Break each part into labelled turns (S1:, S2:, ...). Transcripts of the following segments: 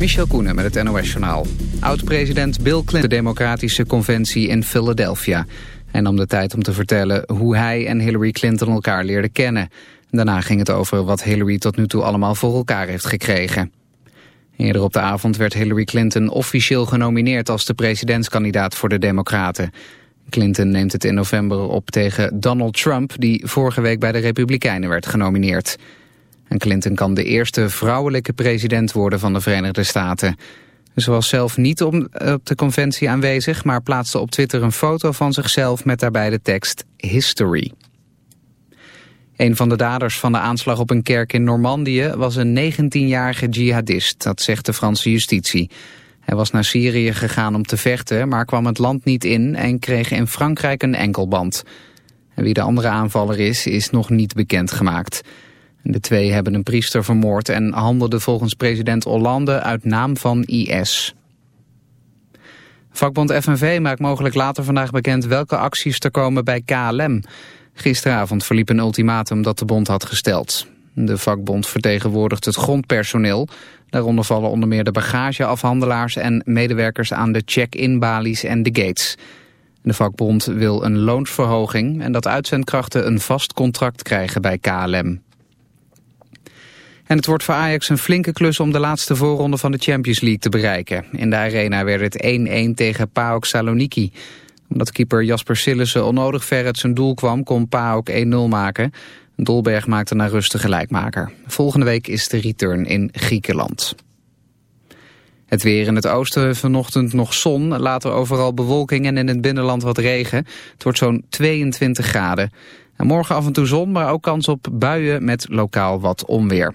S1: Michel Koenen met het NOS-journaal. Oud-president Bill Clinton de Democratische Conventie in Philadelphia. Hij nam de tijd om te vertellen hoe hij en Hillary Clinton elkaar leerden kennen. Daarna ging het over wat Hillary tot nu toe allemaal voor elkaar heeft gekregen. Eerder op de avond werd Hillary Clinton officieel genomineerd als de presidentskandidaat voor de Democraten. Clinton neemt het in november op tegen Donald Trump, die vorige week bij de Republikeinen werd genomineerd. En Clinton kan de eerste vrouwelijke president worden van de Verenigde Staten. Ze was zelf niet op de conventie aanwezig, maar plaatste op Twitter een foto van zichzelf met daarbij de tekst History. Een van de daders van de aanslag op een kerk in Normandië was een 19-jarige jihadist, dat zegt de Franse justitie. Hij was naar Syrië gegaan om te vechten, maar kwam het land niet in en kreeg in Frankrijk een enkelband. En wie de andere aanvaller is, is nog niet bekendgemaakt. De twee hebben een priester vermoord en handelden volgens president Hollande uit naam van IS. Vakbond FNV maakt mogelijk later vandaag bekend welke acties er komen bij KLM. Gisteravond verliep een ultimatum dat de bond had gesteld. De vakbond vertegenwoordigt het grondpersoneel. Daaronder vallen onder meer de bagageafhandelaars en medewerkers aan de check-in balies en de gates. De vakbond wil een loonsverhoging en dat uitzendkrachten een vast contract krijgen bij KLM. En het wordt voor Ajax een flinke klus om de laatste voorronde van de Champions League te bereiken. In de arena werd het 1-1 tegen PAOK Saloniki. Omdat keeper Jasper Sillissen onnodig ver uit zijn doel kwam, kon PAOK 1-0 maken. Dolberg maakte naar rust de gelijkmaker. Volgende week is de return in Griekenland. Het weer in het oosten vanochtend nog zon, later overal bewolking en in het binnenland wat regen. Het wordt zo'n 22 graden. En morgen af en toe zon, maar ook kans op buien met lokaal wat onweer.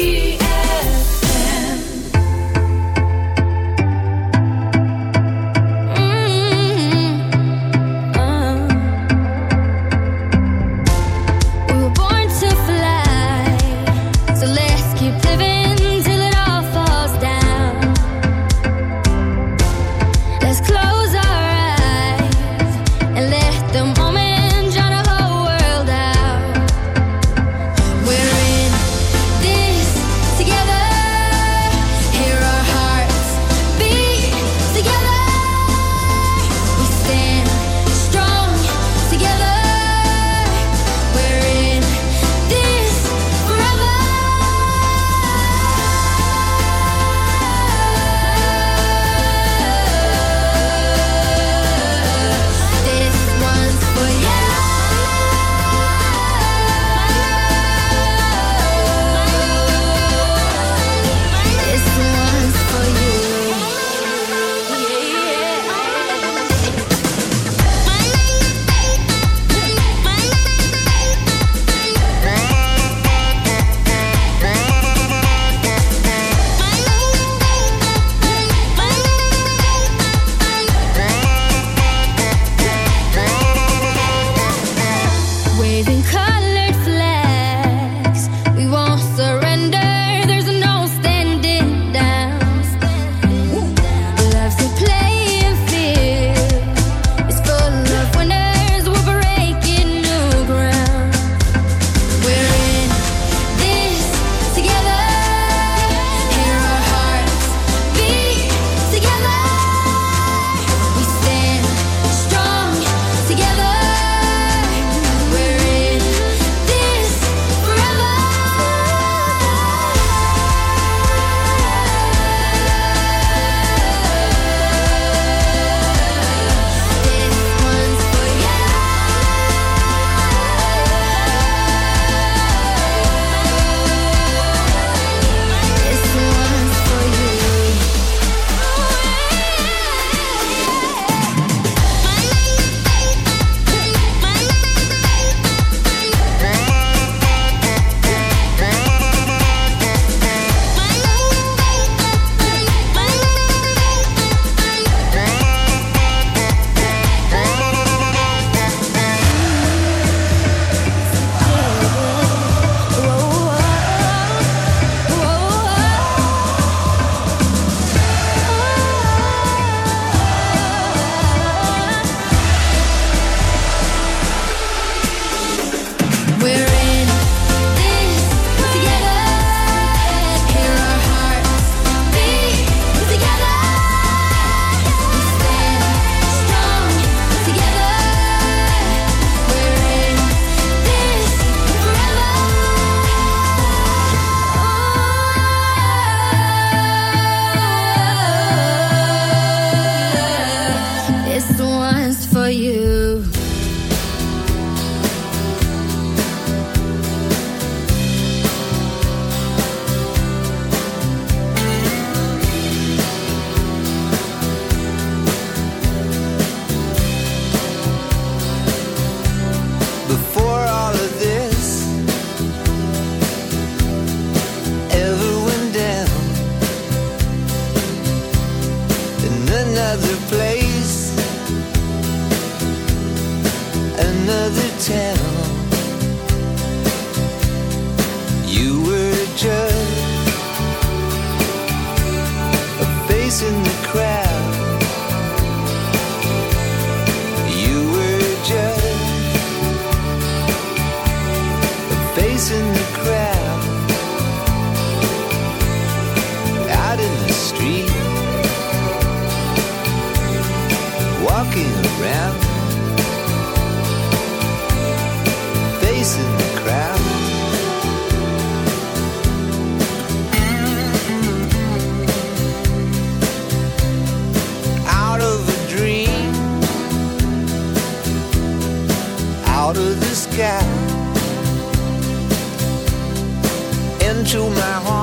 S2: to my heart.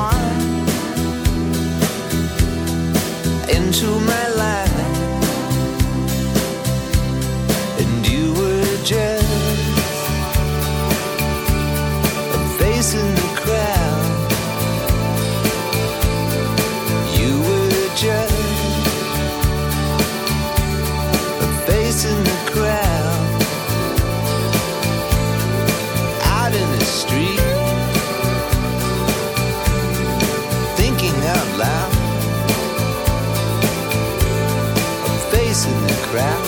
S3: crap.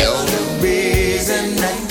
S4: Reason that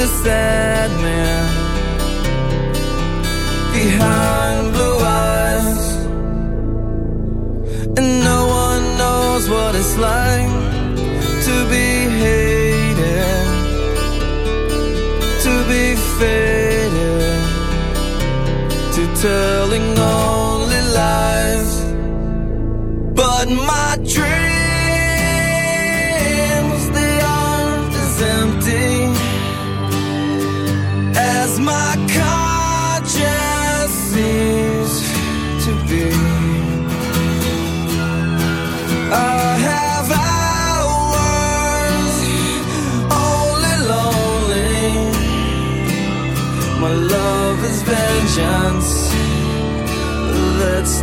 S4: the
S5: sad man.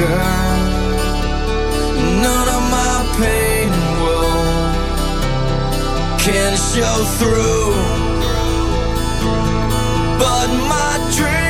S5: girl. None of my pain will can show through, but my dream.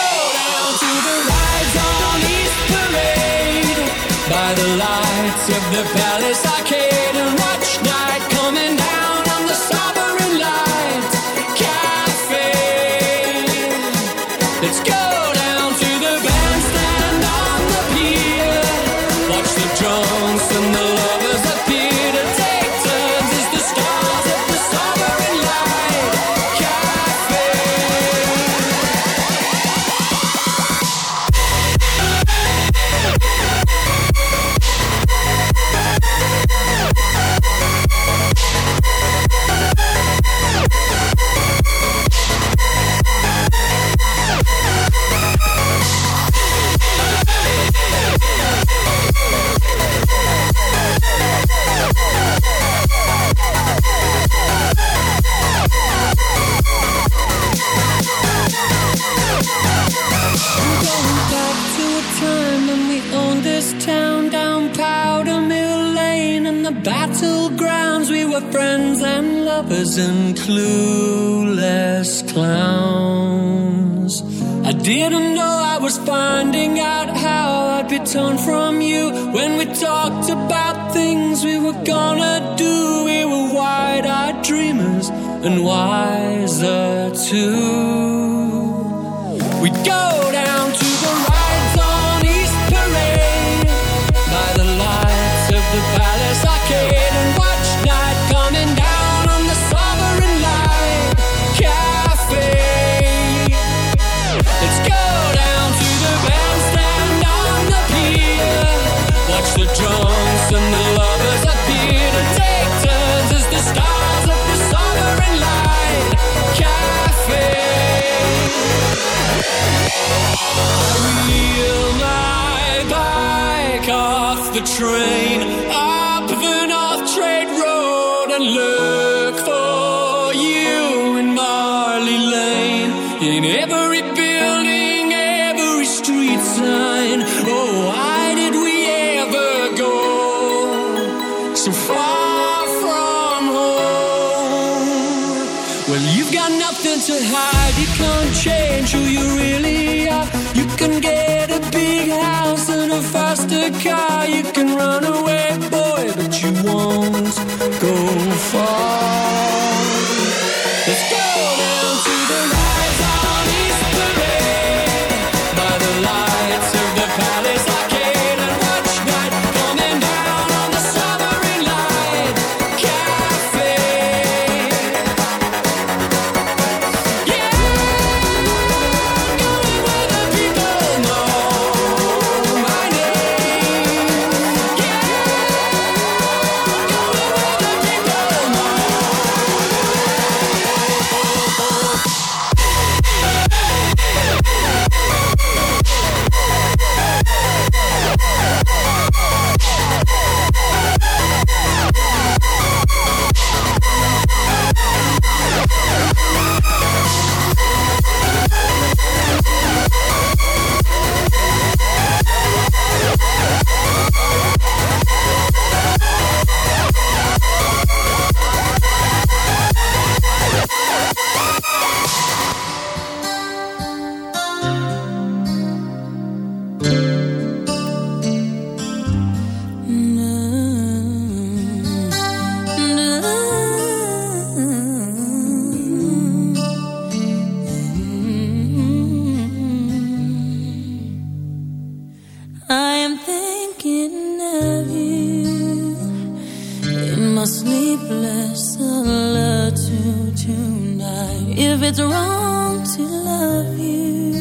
S6: lights of the palace. I in every no sleepless alert to
S7: tonight. If it's wrong to love you.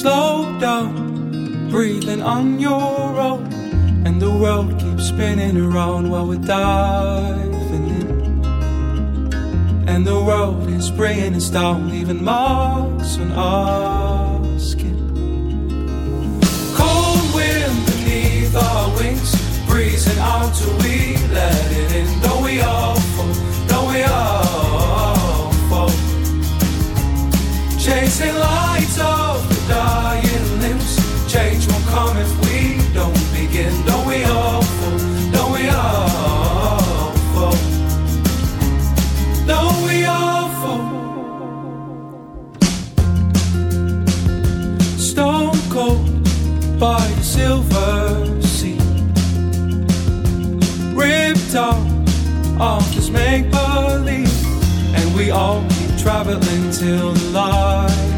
S8: Slow down, breathing on your own. And the world keeps spinning around while we're diving in. And the world is bringing us down, leaving marks on our skin. Cold wind beneath our wings, breezing out till we let it in. Don't we all fall? Don't we all fall? Chasing lights the dying limbs. Change won't come if we don't begin. Don't we all fall? Don't we all fall? Don't we all fall? Stone cold by the silver sea. Ripped off of this make believe. And we all keep traveling till the in.